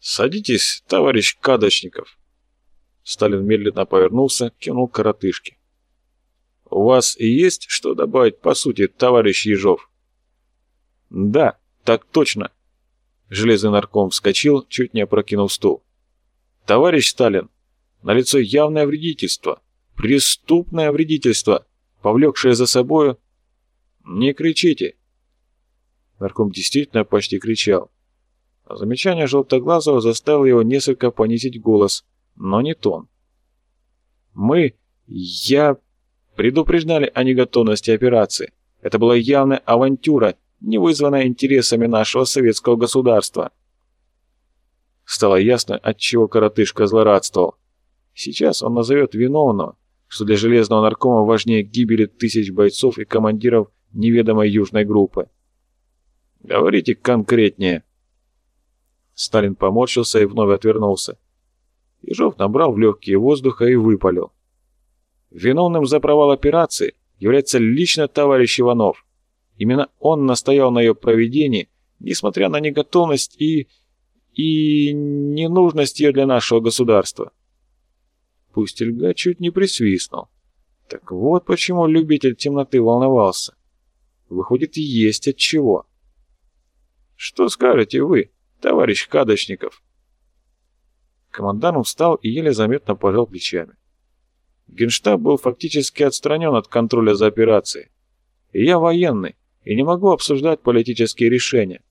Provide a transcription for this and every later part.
«Садитесь, товарищ Кадочников!» Сталин медленно повернулся, кинул коротышки. «У вас есть что добавить по сути, товарищ Ежов?» «Да, так точно!» Железный нарком вскочил, чуть не опрокинув стул. «Товарищ Сталин, налицо явное вредительство, преступное вредительство, повлекшее за собою...» «Не кричите!» Нарком действительно почти кричал. А замечание Желтоглазого заставило его несколько понизить голос, но не тон. «Мы... я... предупреждали о неготовности операции. Это была явная авантюра, не вызванная интересами нашего советского государства». Стало ясно, от чего коротышка злорадствовал. Сейчас он назовет виновного, что для железного наркома важнее гибели тысяч бойцов и командиров неведомой южной группы. «Говорите конкретнее». Сталин поморщился и вновь отвернулся. Ежов набрал в легкие воздуха и выпалил. Виновным за провал операции является лично товарищ Иванов. Именно он настоял на ее проведении, несмотря на неготовность и... и ненужность ее для нашего государства. Пустельга чуть не присвистнул. Так вот почему любитель темноты волновался. Выходит, есть от чего. Что скажете вы, товарищ Кадочников? Командарм встал и еле заметно пожал плечами. Генштаб был фактически отстранен от контроля за операцией. Я военный, и не могу обсуждать политические решения.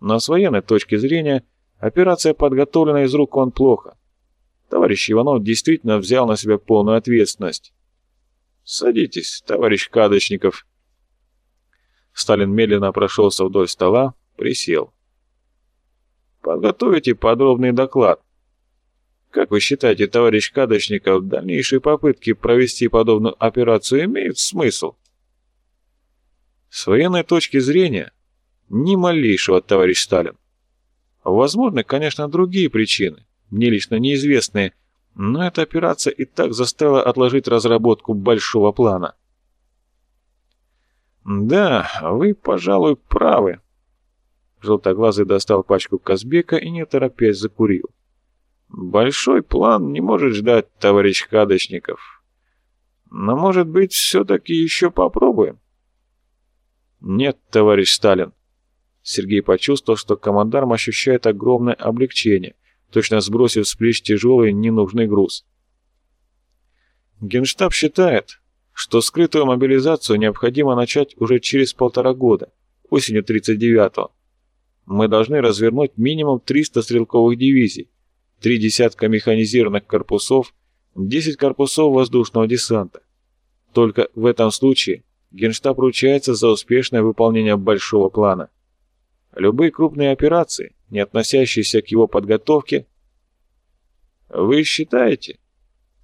Но с военной точки зрения операция подготовлена из рук он плохо. Товарищ Иванов действительно взял на себя полную ответственность. «Садитесь, товарищ Кадочников». Сталин медленно прошелся вдоль стола, присел. «Подготовите подробный доклад. Как вы считаете, товарищ Кадочников, дальнейшие попытки провести подобную операцию имеют смысл? С военной точки зрения, ни малейшего, товарищ Сталин. Возможны, конечно, другие причины, мне лично неизвестные, но эта операция и так заставила отложить разработку большого плана. Да, вы, пожалуй, правы. Желтоглазый достал пачку Казбека и не торопясь закурил. Большой план не может ждать, товарищ Кадочников. Но, может быть, все-таки еще попробуем? Нет, товарищ Сталин. Сергей почувствовал, что командарм ощущает огромное облегчение, точно сбросив с плеч тяжелый ненужный груз. Генштаб считает, что скрытую мобилизацию необходимо начать уже через полтора года, осенью 39-го. Мы должны развернуть минимум 300 стрелковых дивизий, три десятка механизированных корпусов, 10 корпусов воздушного десанта. Только в этом случае Генштаб ручается за успешное выполнение большого плана. Любые крупные операции, не относящиеся к его подготовке... Вы считаете?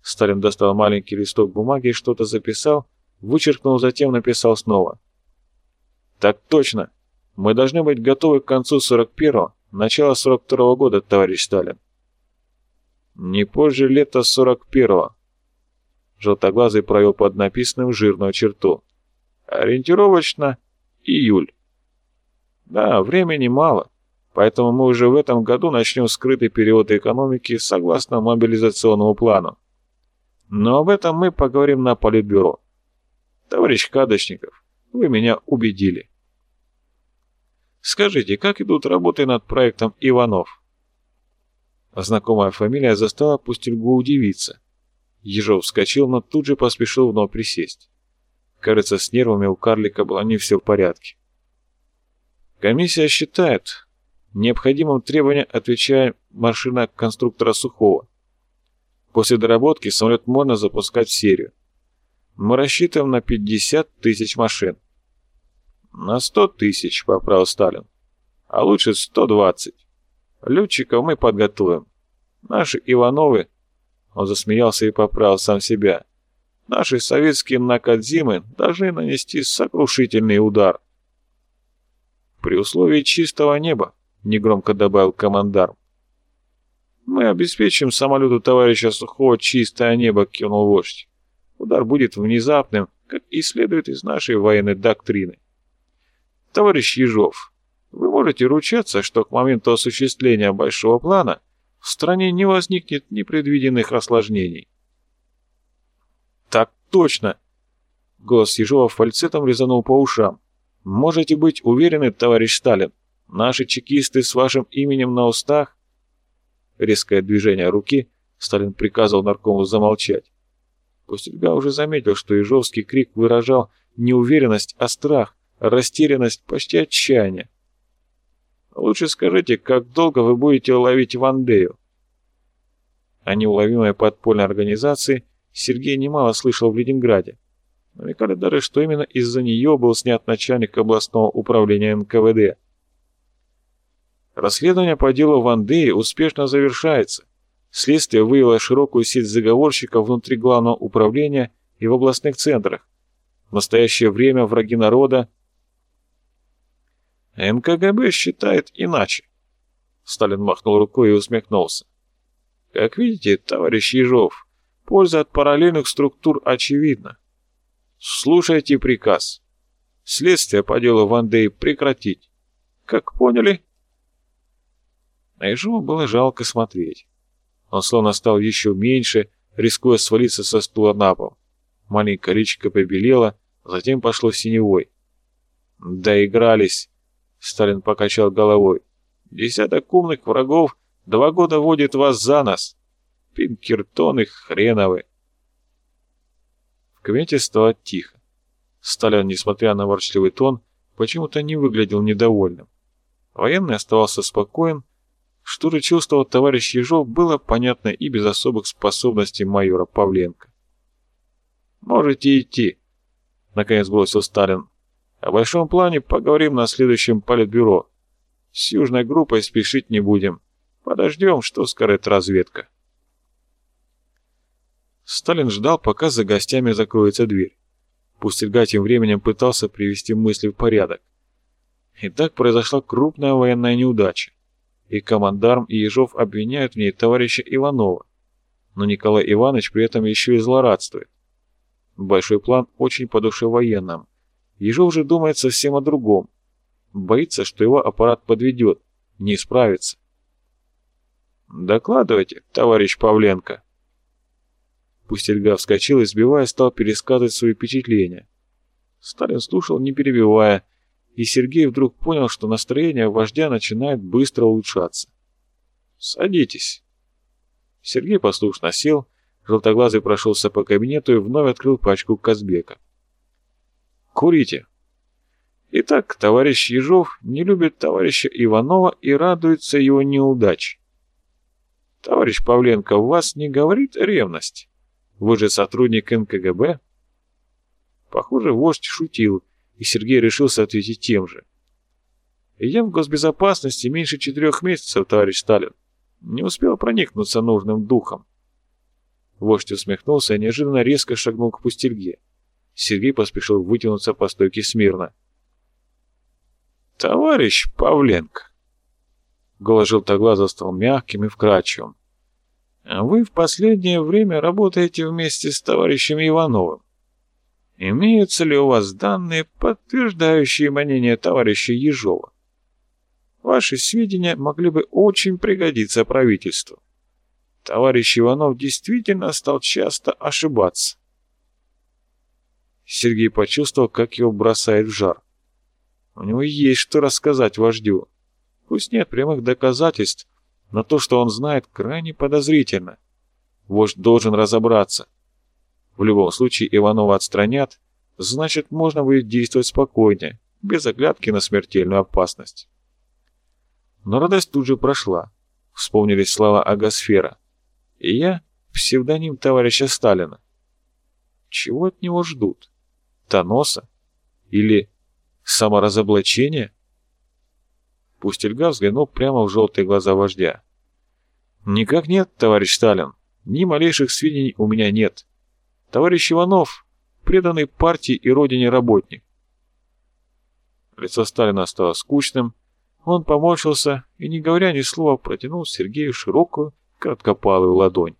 Сталин достал маленький листок бумаги что-то записал, вычеркнул, затем написал снова. Так точно. Мы должны быть готовы к концу 41-го, начало 42-го года, товарищ Сталин. Не позже лета 41-го. Желтоглазый провел под написанным жирную черту. Ориентировочно июль. Да, времени мало, поэтому мы уже в этом году начнем скрытый период экономики согласно мобилизационному плану. Но об этом мы поговорим на Политбюро. Товарищ Кадочников, вы меня убедили. Скажите, как идут работы над проектом Иванов? Знакомая фамилия застала Пустельгу удивиться. Ежов вскочил, но тут же поспешил вновь присесть. Кажется, с нервами у карлика было не все в порядке. Комиссия считает необходимым требование отвечая машина конструктора Сухого. После доработки самолет можно запускать в серию. Мы рассчитываем на 50 тысяч машин. На 100 тысяч, поправил Сталин. А лучше 120. Летчиков мы подготовим. Наши Ивановы, он засмеялся и поправил сам себя, наши советские Накадзимы должны нанести сокрушительный удар. При условии чистого неба, негромко добавил командарм. Мы обеспечим самолету товарища Сухого чистое небо, кивнул вождь. Удар будет внезапным, как и следует из нашей военной доктрины. Товарищ Ежов, вы можете ручаться, что к моменту осуществления большого плана в стране не возникнет непредвиденных осложнений. «Так точно!» Голос Ежова фальцетом резанул по ушам. «Можете быть уверены, товарищ Сталин, наши чекисты с вашим именем на устах...» Резкое движение руки Сталин приказал наркому замолчать. Пустельга уже заметил, что Ежовский крик выражал не уверенность, а страх, растерянность, почти отчаяние. «Лучше скажите, как долго вы будете ловить Вандею?» О неуловимой подпольной организации Сергей немало слышал в Ленинграде. Намекали даже, что именно из-за нее был снят начальник областного управления НКВД. Расследование по делу Вандеи успешно завершается. Следствие выявило широкую сеть заговорщиков внутри главного управления и в областных центрах. В настоящее время враги народа... НКГБ считает иначе. Сталин махнул рукой и усмехнулся. Как видите, товарищ Ежов, польза от параллельных структур очевидна. Слушайте приказ. Следствие по делу Вандеи прекратить. Как поняли? На Ежова было жалко смотреть. Он словно стал еще меньше, рискуя свалиться со стула на пол. Маленькая личико побелела, затем пошло синевой. «Доигрались!» — Сталин покачал головой. «Десяток умных врагов два года водит вас за нос. Пинкертоны хреновы!» В кабинете стало тихо. Сталин, несмотря на ворчливый тон, почему-то не выглядел недовольным. Военный оставался спокоен, что же чувствовал товарищ Ежов, было понятно и без особых способностей майора Павленко. «Можете идти», — наконец бросил Сталин. «О большом плане поговорим на следующем политбюро. С южной группой спешить не будем. Подождем, что скажет разведка». Сталин ждал, пока за гостями закроется дверь. Пустельга тем временем пытался привести мысли в порядок. И так произошла крупная военная неудача и командарм и Ежов обвиняют в ней товарища Иванова. Но Николай Иванович при этом еще и злорадствует. Большой план очень по душе военным. Ежов же думает совсем о другом. Боится, что его аппарат подведет, не справится. «Докладывайте, товарищ Павленко». Пустельга вскочил и, сбивая, стал пересказывать свои впечатления. Сталин слушал, не перебивая, и Сергей вдруг понял, что настроение вождя начинает быстро улучшаться. «Садитесь». Сергей послушно сел, желтоглазый прошелся по кабинету и вновь открыл пачку Казбека. «Курите». Итак, товарищ Ежов не любит товарища Иванова и радуется его неудаче. Товарищ Павленко, вас не говорит ревность? Вы же сотрудник НКГБ? Похоже, вождь шутил, и Сергей решился ответить тем же. «Я в госбезопасности меньше четырех месяцев, товарищ Сталин. Не успел проникнуться нужным духом». Вождь усмехнулся и неожиданно резко шагнул к пустельге. Сергей поспешил вытянуться по стойке смирно. «Товарищ Павленко!» Голос желтоглаза стал мягким и вкрадчивым. «Вы в последнее время работаете вместе с товарищем Ивановым. Имеются ли у вас данные, подтверждающие мнение товарища Ежова? Ваши сведения могли бы очень пригодиться правительству. Товарищ Иванов действительно стал часто ошибаться. Сергей почувствовал, как его бросает в жар. У него есть что рассказать вождю. Пусть нет прямых доказательств, но то, что он знает, крайне подозрительно. Вождь должен разобраться. В любом случае Иванова отстранят, значит, можно будет действовать спокойнее, без оглядки на смертельную опасность. Но радость тут же прошла. Вспомнились слова Агосфера. И я — псевдоним товарища Сталина. Чего от него ждут? Тоноса? Или саморазоблачения? Пустельга взглянул прямо в желтые глаза вождя. «Никак нет, товарищ Сталин. Ни малейших сведений у меня нет. Товарищ Иванов — преданный партии и родине работник. Лицо Сталина стало скучным, он поморщился и, не говоря ни слова, протянул Сергею широкую, краткопалую ладонь.